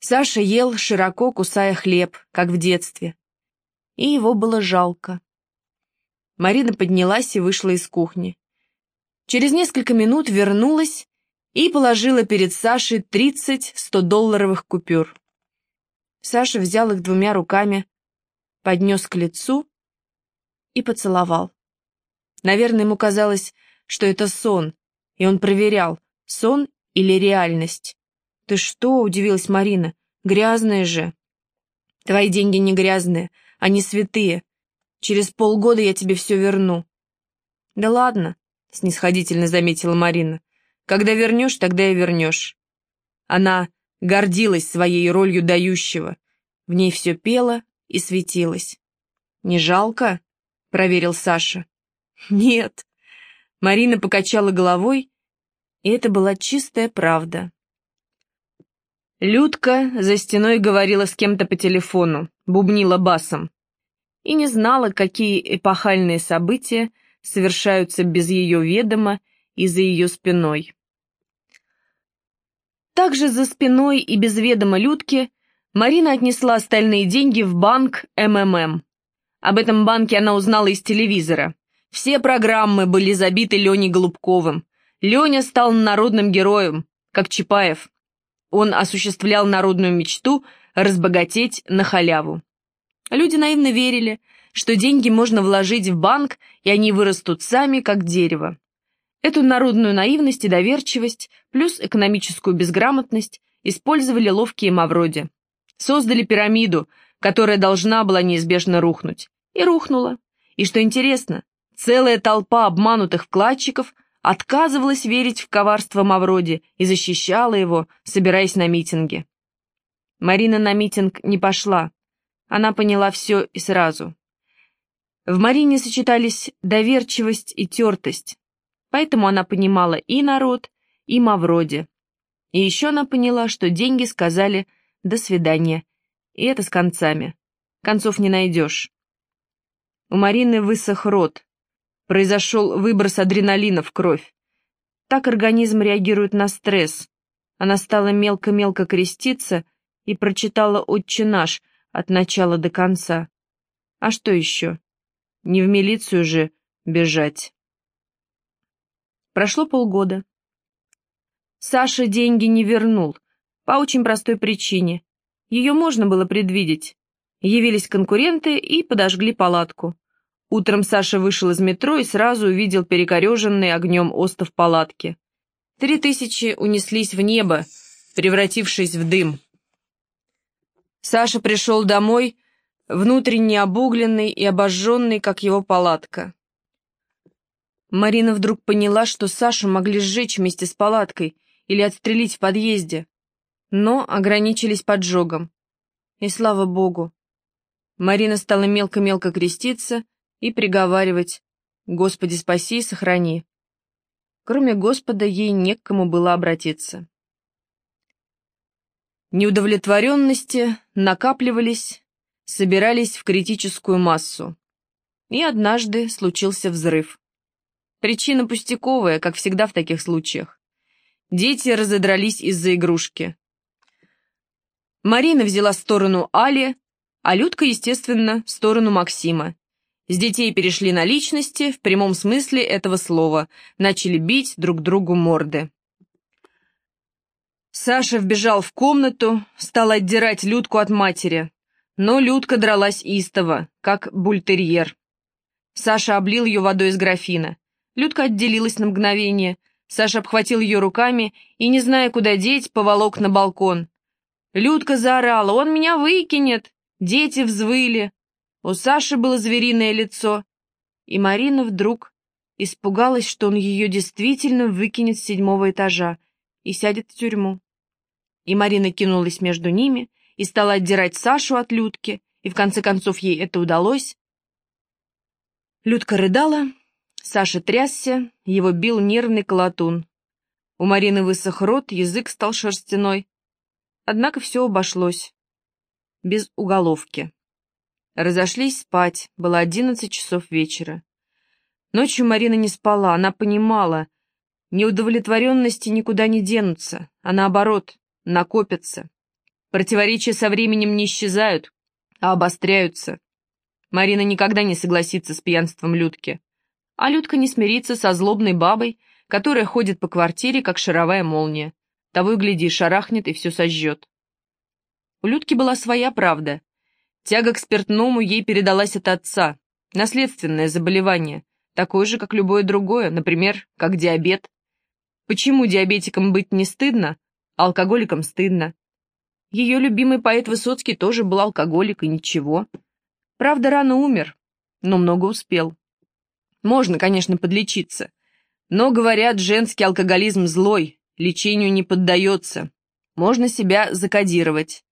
Саша ел, широко кусая хлеб, как в детстве. И его было жалко. Марина поднялась и вышла из кухни. Через несколько минут вернулась и положила перед Сашей 30 100-долларовых купюр. Саша взял их двумя руками, поднес к лицу и поцеловал. Наверное, ему казалось, что это сон, и он проверял, сон или реальность. «Ты что?» — удивилась Марина. «Грязные же». «Твои деньги не грязные, они святые. Через полгода я тебе все верну». «Да ладно», — снисходительно заметила Марина. «Когда вернешь, тогда и вернешь». Она гордилась своей ролью дающего. В ней все пело и светилось. «Не жалко?» — проверил Саша. «Нет». Марина покачала головой, и это была чистая правда. Людка за стеной говорила с кем-то по телефону, бубнила басом. И не знала, какие эпохальные события совершаются без ее ведома и за ее спиной. Также за спиной и без ведома Людки Марина отнесла остальные деньги в банк МММ. Об этом банке она узнала из телевизора. Все программы были забиты Леней Голубковым. Леня стал народным героем, как Чапаев. Он осуществлял народную мечту разбогатеть на халяву. Люди наивно верили, что деньги можно вложить в банк, и они вырастут сами, как дерево. Эту народную наивность и доверчивость, плюс экономическую безграмотность, использовали ловкие мавроди. Создали пирамиду, которая должна была неизбежно рухнуть. И рухнула. И что интересно, целая толпа обманутых вкладчиков – отказывалась верить в коварство Мавроди и защищала его, собираясь на митинги. Марина на митинг не пошла. Она поняла все и сразу. В Марине сочетались доверчивость и тертость, поэтому она понимала и народ, и Мавроди. И еще она поняла, что деньги сказали «до свидания», и это с концами. Концов не найдешь. У Марины высох рот, Произошел выброс адреналина в кровь. Так организм реагирует на стресс. Она стала мелко-мелко креститься и прочитала «Отче наш» от начала до конца. А что еще? Не в милицию же бежать. Прошло полгода. Саша деньги не вернул, по очень простой причине. Ее можно было предвидеть. Явились конкуренты и подожгли палатку. Утром Саша вышел из метро и сразу увидел перекореженный огнем остов палатки. Три тысячи унеслись в небо, превратившись в дым. Саша пришел домой, внутренне обугленный и обожженный, как его палатка. Марина вдруг поняла, что Сашу могли сжечь вместе с палаткой или отстрелить в подъезде, но ограничились поджогом. И слава богу. Марина стала мелко-мелко креститься, и приговаривать «Господи, спаси и сохрани». Кроме Господа, ей не к кому было обратиться. Неудовлетворенности накапливались, собирались в критическую массу. И однажды случился взрыв. Причина пустяковая, как всегда в таких случаях. Дети разодрались из-за игрушки. Марина взяла сторону Али, а Людка, естественно, сторону Максима. С детей перешли на личности, в прямом смысле этого слова, начали бить друг другу морды. Саша вбежал в комнату, стал отдирать Людку от матери, но Людка дралась истово, как бультерьер. Саша облил ее водой из графина. Людка отделилась на мгновение. Саша обхватил ее руками и, не зная, куда деть, поволок на балкон. Людка заорала, «Он меня выкинет!» Дети взвыли. У Саши было звериное лицо, и Марина вдруг испугалась, что он ее действительно выкинет с седьмого этажа и сядет в тюрьму. И Марина кинулась между ними и стала отдирать Сашу от Людки, и в конце концов ей это удалось. Людка рыдала, Саша трясся, его бил нервный колотун. У Марины высох рот, язык стал шерстяной. Однако все обошлось. Без уголовки. Разошлись спать, было одиннадцать часов вечера. Ночью Марина не спала, она понимала, неудовлетворенности никуда не денутся, а наоборот, накопятся. Противоречия со временем не исчезают, а обостряются. Марина никогда не согласится с пьянством Людки. А Людка не смирится со злобной бабой, которая ходит по квартире, как шаровая молния. Того и гляди, шарахнет и все сожжет. У Людки была своя правда. Тяга к спиртному ей передалась от отца. Наследственное заболевание, такое же, как любое другое, например, как диабет. Почему диабетикам быть не стыдно, а алкоголикам стыдно? Ее любимый поэт Высоцкий тоже был алкоголик, и ничего. Правда, рано умер, но много успел. Можно, конечно, подлечиться. Но, говорят, женский алкоголизм злой, лечению не поддается. Можно себя закодировать.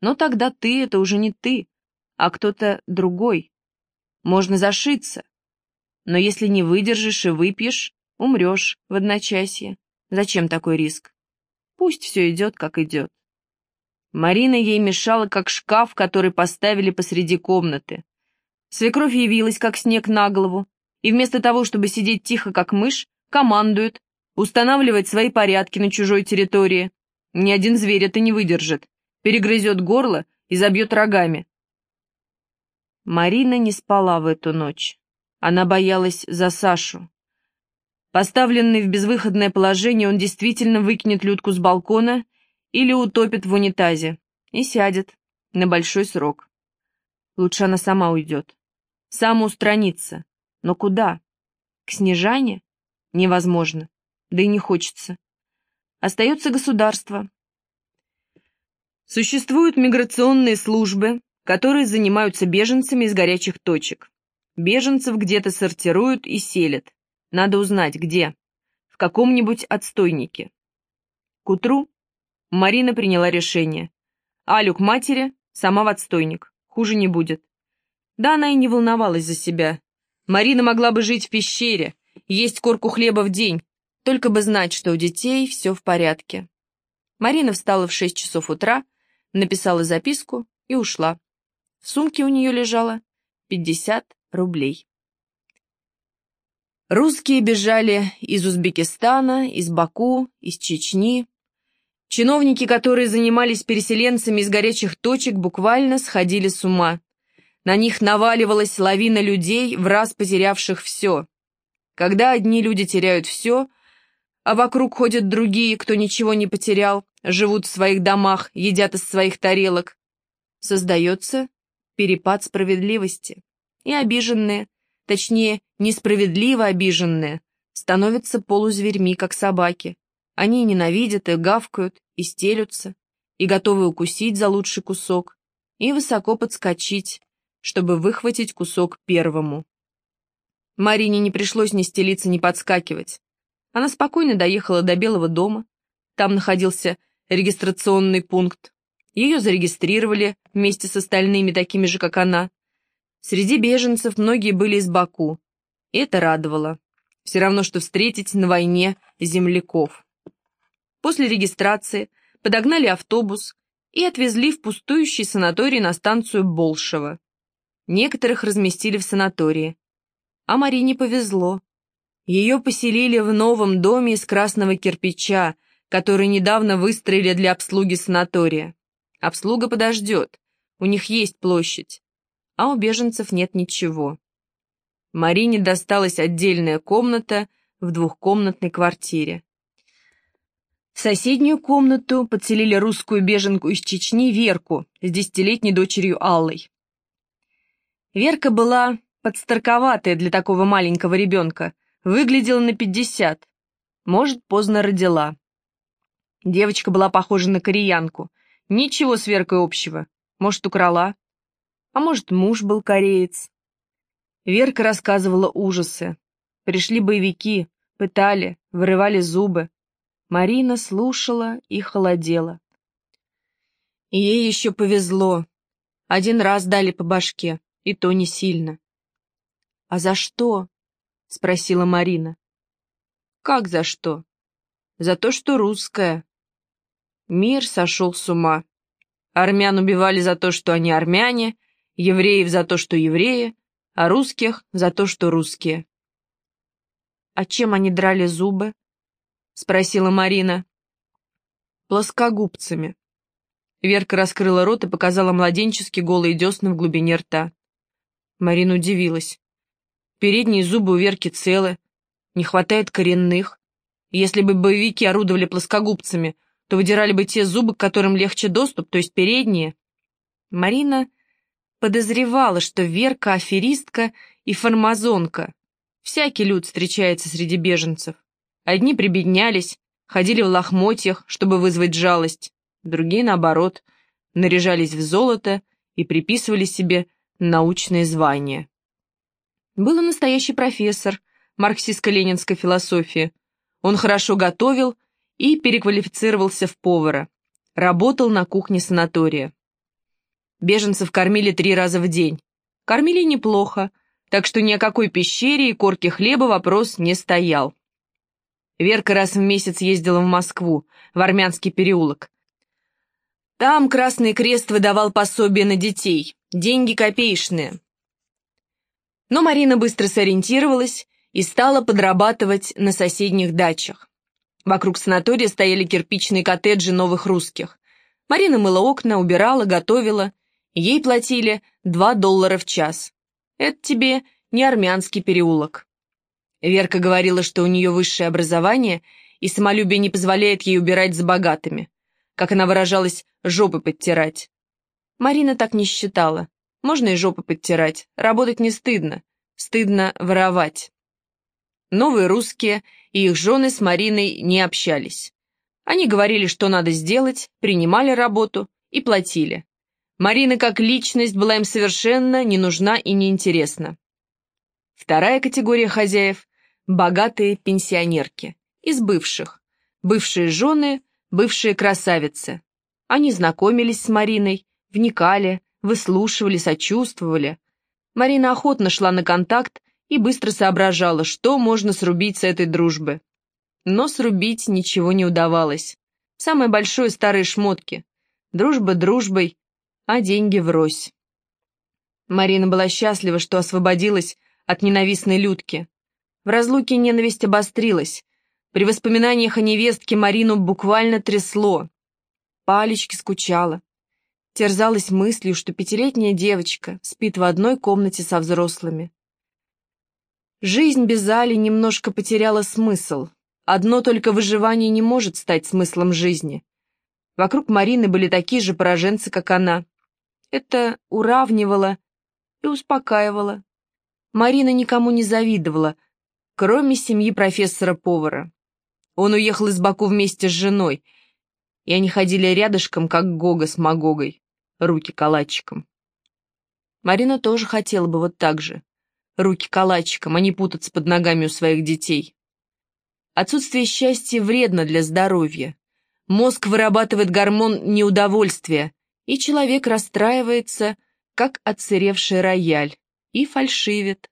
Но тогда ты — это уже не ты, а кто-то другой. Можно зашиться. Но если не выдержишь и выпьешь, умрешь в одночасье. Зачем такой риск? Пусть все идет, как идет. Марина ей мешала, как шкаф, который поставили посреди комнаты. Свекровь явилась, как снег на голову, и вместо того, чтобы сидеть тихо, как мышь, командует, устанавливает свои порядки на чужой территории. Ни один зверь это не выдержит, перегрызет горло и забьет рогами. Марина не спала в эту ночь. Она боялась за Сашу. Поставленный в безвыходное положение, он действительно выкинет Людку с балкона или утопит в унитазе и сядет на большой срок. Лучше она сама уйдет. Самоустранится. Но куда? К Снежане? Невозможно. Да и не хочется. Остается государство. Существуют миграционные службы, которые занимаются беженцами из горячих точек. Беженцев где-то сортируют и селят. Надо узнать, где. В каком-нибудь отстойнике. К утру Марина приняла решение. Алю к матери, сама в отстойник. Хуже не будет. Да, она и не волновалась за себя. Марина могла бы жить в пещере, есть корку хлеба в день, только бы знать, что у детей все в порядке. Марина встала в шесть часов утра, написала записку и ушла. В сумке у нее лежало пятьдесят рублей. Русские бежали из Узбекистана, из Баку, из Чечни. Чиновники, которые занимались переселенцами из горячих точек, буквально сходили с ума. На них наваливалась лавина людей, в раз потерявших все. Когда одни люди теряют все, а вокруг ходят другие, кто ничего не потерял, живут в своих домах, едят из своих тарелок, создается перепад справедливости. И обиженные, точнее, несправедливо обиженные, становятся полузверьми, как собаки. Они ненавидят и гавкают, и стелются, и готовы укусить за лучший кусок, и высоко подскочить, чтобы выхватить кусок первому. Марине не пришлось ни стелиться, ни подскакивать. Она спокойно доехала до Белого дома. Там находился регистрационный пункт. Ее зарегистрировали вместе с остальными, такими же, как она. Среди беженцев многие были из Баку. И это радовало. Все равно, что встретить на войне земляков. После регистрации подогнали автобус и отвезли в пустующий санаторий на станцию Болшево. Некоторых разместили в санатории. А Марине повезло. Ее поселили в новом доме из красного кирпича, который недавно выстроили для обслуги санатория. Обслуга подождет, у них есть площадь, а у беженцев нет ничего. Марине досталась отдельная комната в двухкомнатной квартире. В соседнюю комнату подселили русскую беженку из Чечни Верку с десятилетней дочерью Аллой. Верка была подстарковатая для такого маленького ребенка, выглядела на пятьдесят. Может, поздно родила. Девочка была похожа на кореянку. Ничего с Веркой общего. Может, украла. А может, муж был кореец. Верка рассказывала ужасы. Пришли боевики, пытали, вырывали зубы. Марина слушала и холодела. Ей еще повезло. Один раз дали по башке и то не сильно. «А за что?» — спросила Марина. «Как за что?» «За то, что русская». Мир сошел с ума. Армян убивали за то, что они армяне, евреев за то, что евреи, а русских за то, что русские. «А чем они драли зубы?» — спросила Марина. «Плоскогубцами. Верка раскрыла рот и показала младенчески голые десны в глубине рта. Марина удивилась. Передние зубы у Верки целы, не хватает коренных. Если бы боевики орудовали плоскогубцами, то выдирали бы те зубы, к которым легче доступ, то есть передние. Марина подозревала, что Верка аферистка и формазонка. Всякий люд встречается среди беженцев. Одни прибеднялись, ходили в лохмотьях, чтобы вызвать жалость, другие, наоборот, наряжались в золото и приписывали себе научные звания. Был настоящий профессор марксистско-ленинской философии. Он хорошо готовил и переквалифицировался в повара. Работал на кухне санатория. Беженцев кормили три раза в день. Кормили неплохо, так что ни о какой пещере и корке хлеба вопрос не стоял. Верка раз в месяц ездила в Москву, в Армянский переулок. Там Красный Крест выдавал пособие на детей, деньги копеечные. Но Марина быстро сориентировалась и стала подрабатывать на соседних дачах. Вокруг санатория стояли кирпичные коттеджи новых русских. Марина мыла окна, убирала, готовила. Ей платили 2 доллара в час. Это тебе не армянский переулок. Верка говорила, что у нее высшее образование, и самолюбие не позволяет ей убирать за богатыми. Как она выражалась, жопы подтирать. Марина так не считала. Можно и жопы подтирать, работать не стыдно. Стыдно воровать. Новые русские и их жены с Мариной не общались. Они говорили, что надо сделать, принимали работу и платили. Марина как личность была им совершенно не нужна и неинтересна. Вторая категория хозяев – богатые пенсионерки, из бывших. Бывшие жены, бывшие красавицы. Они знакомились с Мариной, вникали, выслушивали, сочувствовали. Марина охотно шла на контакт и быстро соображала, что можно срубить с этой дружбы. Но срубить ничего не удавалось. Самое большое — старые шмотки. Дружба дружбой, а деньги врозь. Марина была счастлива, что освободилась от ненавистной Людки. В разлуке ненависть обострилась. При воспоминаниях о невестке Марину буквально трясло. По Алечке скучала. Терзалась мыслью, что пятилетняя девочка спит в одной комнате со взрослыми. Жизнь без Али немножко потеряла смысл. Одно только выживание не может стать смыслом жизни. Вокруг Марины были такие же пораженцы, как она. Это уравнивало и успокаивало. Марина никому не завидовала, кроме семьи профессора-повара. Он уехал из Баку вместе с женой, и они ходили рядышком, как Гога с Магогой, руки калачиком. Марина тоже хотела бы вот так же руки калачиком, а не путаться под ногами у своих детей. Отсутствие счастья вредно для здоровья. Мозг вырабатывает гормон неудовольствия, и человек расстраивается, как отсыревший рояль, и фальшивит.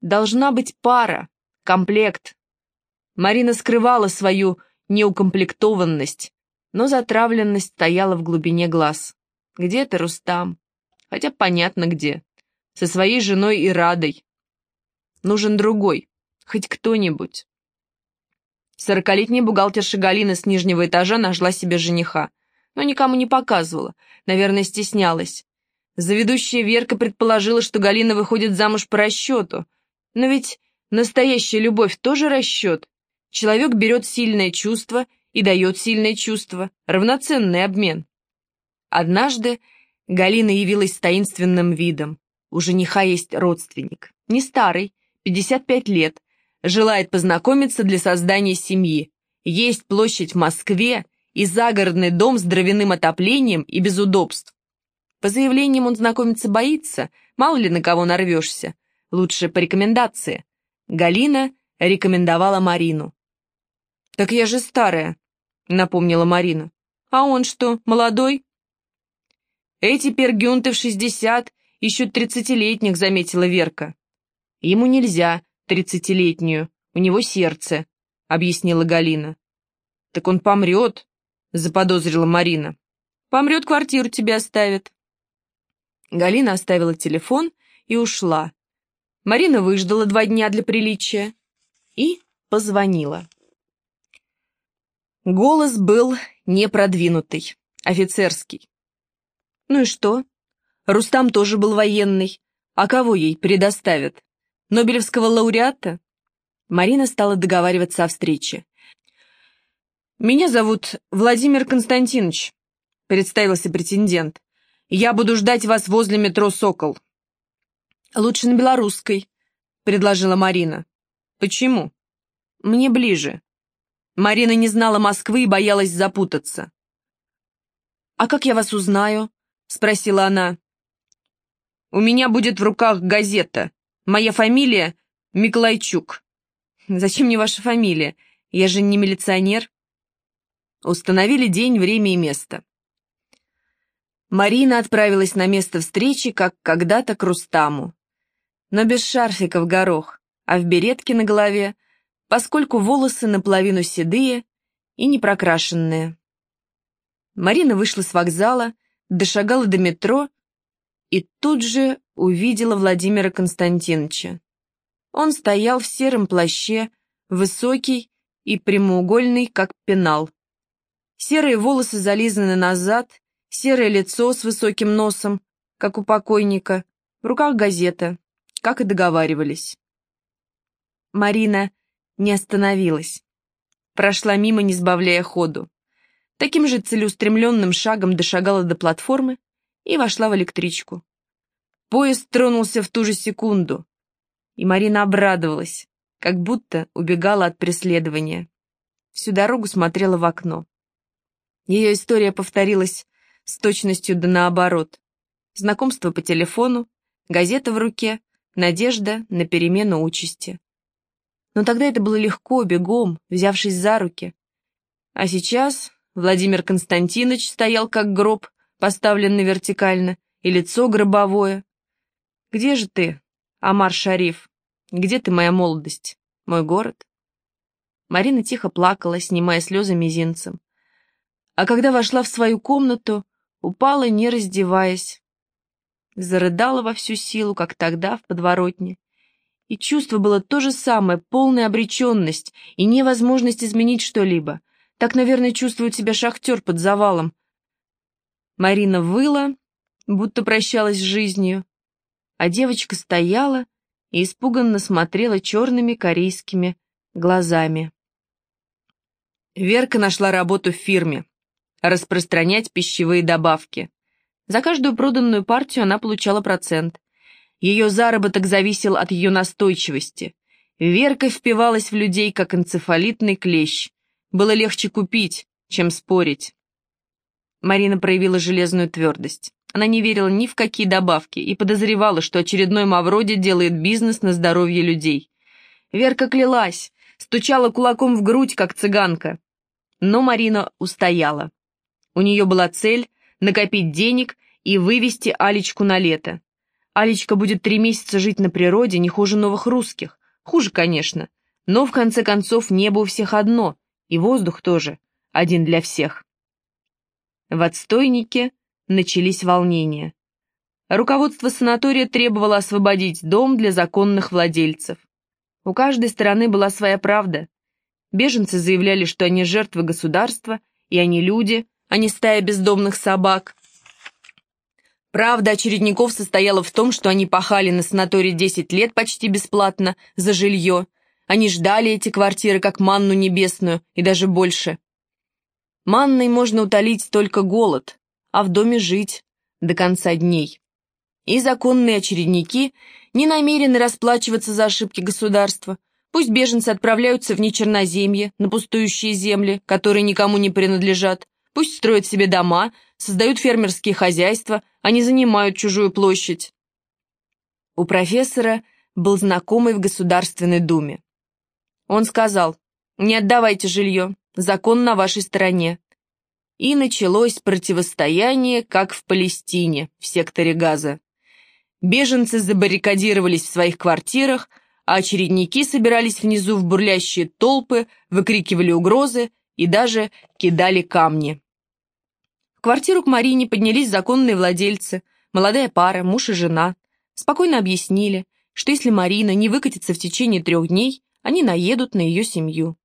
Должна быть пара, комплект. Марина скрывала свою неукомплектованность, но затравленность стояла в глубине глаз. Где-то Рустам, хотя понятно где со своей женой и Радой. Нужен другой, хоть кто-нибудь. Сорокалетняя бухгалтерша Галина с нижнего этажа нашла себе жениха, но никому не показывала, наверное, стеснялась. Заведущая Верка предположила, что Галина выходит замуж по расчету, но ведь настоящая любовь тоже расчет. Человек берет сильное чувство и дает сильное чувство, равноценный обмен. Однажды Галина явилась с таинственным видом. У жениха есть родственник. Не старый, 55 лет. Желает познакомиться для создания семьи. Есть площадь в Москве и загородный дом с дровяным отоплением и без удобств. По заявлениям он знакомиться боится, мало ли на кого нарвешься. Лучше по рекомендации. Галина рекомендовала Марину. «Так я же старая», — напомнила Марина. «А он что, молодой?» «Эти пергюнты в шестьдесят еще тридцатилетних», — заметила Верка. «Ему нельзя тридцатилетнюю, у него сердце», — объяснила Галина. «Так он помрет», — заподозрила Марина. «Помрет, квартиру тебе оставит». Галина оставила телефон и ушла. Марина выждала два дня для приличия и позвонила. Голос был непродвинутый. офицерский. Ну и что? Рустам тоже был военный. А кого ей предоставят? Нобелевского лауреата? Марина стала договариваться о встрече. «Меня зовут Владимир Константинович», — представился претендент. «Я буду ждать вас возле метро «Сокол». «Лучше на белорусской», — предложила Марина. «Почему?» «Мне ближе». Марина не знала Москвы и боялась запутаться. «А как я вас узнаю?» — спросила она. «У меня будет в руках газета. Моя фамилия Миклайчук». «Зачем мне ваша фамилия? Я же не милиционер». Установили день, время и место. Марина отправилась на место встречи, как когда-то к Рустаму. Но без шарфика в горох, а в беретке на голове, поскольку волосы наполовину седые и непрокрашенные. Марина вышла с вокзала, дошагала до метро и тут же увидела Владимира Константиновича. Он стоял в сером плаще, высокий и прямоугольный, как пенал. Серые волосы зализаны назад, серое лицо с высоким носом, как у покойника, в руках газета, как и договаривались. Марина не остановилась. Прошла мимо, не сбавляя ходу. Таким же целеустремленным шагом дошагала до платформы и вошла в электричку. Поезд тронулся в ту же секунду, и Марина обрадовалась, как будто убегала от преследования. Всю дорогу смотрела в окно. Ее история повторилась с точностью да наоборот. Знакомство по телефону, газета в руке, надежда на перемену участи. Но тогда это было легко, бегом, взявшись за руки. А сейчас Владимир Константинович стоял как гроб, поставленный вертикально, и лицо гробовое. «Где же ты, Амар Шариф? Где ты, моя молодость? Мой город?» Марина тихо плакала, снимая слезы мизинцем а когда вошла в свою комнату, упала, не раздеваясь. Зарыдала во всю силу, как тогда в подворотне. И чувство было то же самое, полная обреченность и невозможность изменить что-либо. Так, наверное, чувствует себя шахтер под завалом. Марина выла, будто прощалась с жизнью, а девочка стояла и испуганно смотрела черными корейскими глазами. Верка нашла работу в фирме распространять пищевые добавки. За каждую проданную партию она получала процент. Ее заработок зависел от ее настойчивости. Верка впивалась в людей, как энцефалитный клещ. Было легче купить, чем спорить. Марина проявила железную твердость. Она не верила ни в какие добавки и подозревала, что очередной Мавроди делает бизнес на здоровье людей. Верка клялась, стучала кулаком в грудь, как цыганка. Но Марина устояла. У нее была цель накопить денег и вывести Алечку на лето. Алечка будет три месяца жить на природе не хуже новых русских. Хуже, конечно. Но, в конце концов, небо у всех одно, и воздух тоже, один для всех. В отстойнике начались волнения. Руководство санатория требовало освободить дом для законных владельцев. У каждой стороны была своя правда. Беженцы заявляли, что они жертвы государства, и они люди, а не стая бездомных собак. Правда очередников состояла в том, что они пахали на санатории 10 лет почти бесплатно за жилье. Они ждали эти квартиры как манну небесную и даже больше. Манной можно утолить только голод, а в доме жить до конца дней. И законные очередники не намерены расплачиваться за ошибки государства. Пусть беженцы отправляются в нечерноземье, на пустующие земли, которые никому не принадлежат, Пусть строят себе дома, создают фермерские хозяйства, а не занимают чужую площадь. У профессора был знакомый в Государственной Думе. Он сказал, не отдавайте жилье, закон на вашей стороне. И началось противостояние, как в Палестине, в секторе Газа. Беженцы забаррикадировались в своих квартирах, а очередники собирались внизу в бурлящие толпы, выкрикивали угрозы и даже кидали камни квартиру к Марине поднялись законные владельцы, молодая пара, муж и жена. Спокойно объяснили, что если Марина не выкатится в течение трех дней, они наедут на ее семью.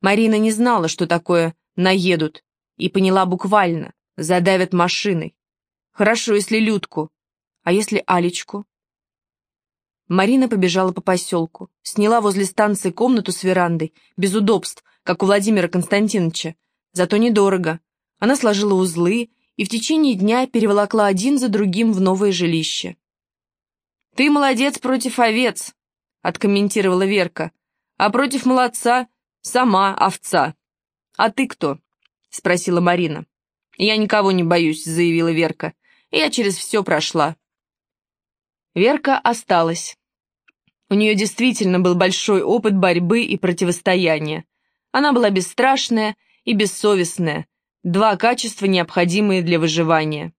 Марина не знала, что такое «наедут», И поняла буквально, задавят машиной. Хорошо, если Людку. А если Алечку? Марина побежала по поселку, сняла возле станции комнату с верандой, без удобств, как у Владимира Константиновича, зато недорого. Она сложила узлы и в течение дня переволокла один за другим в новое жилище. «Ты молодец против овец», — откомментировала Верка, «а против молодца сама овца». «А ты кто?» — спросила Марина. «Я никого не боюсь», — заявила Верка. «Я через все прошла». Верка осталась. У нее действительно был большой опыт борьбы и противостояния. Она была бесстрашная и бессовестная, два качества, необходимые для выживания.